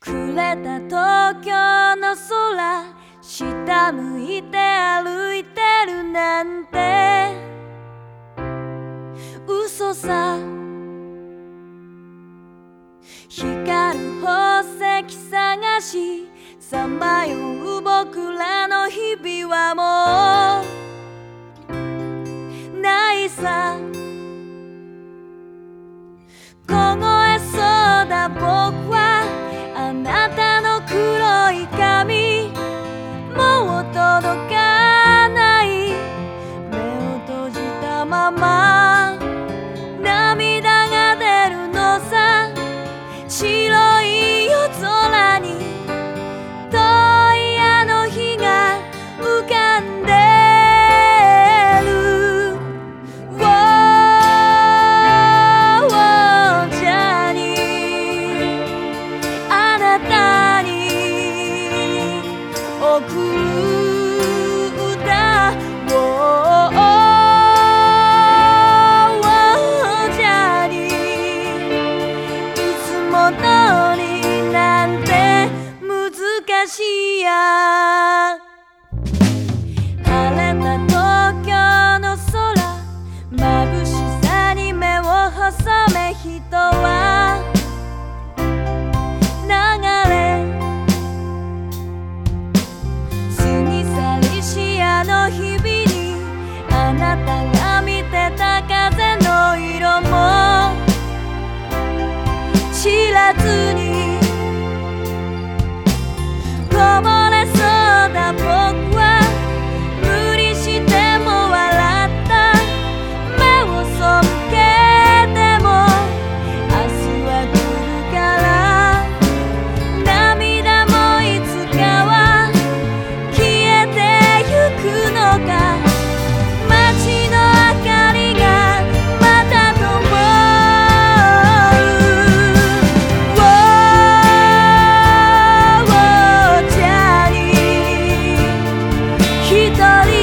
暮れた東京の空下向いて歩いてるなんて。嘘さ。光る宝石探し。さまよう僕らの日々はもう。ないさ。晴しや晴れた東京の空眩しさに目を細め人は流れ過ぎ去りしやの日々にあなたが見てた風の色も知らずに一人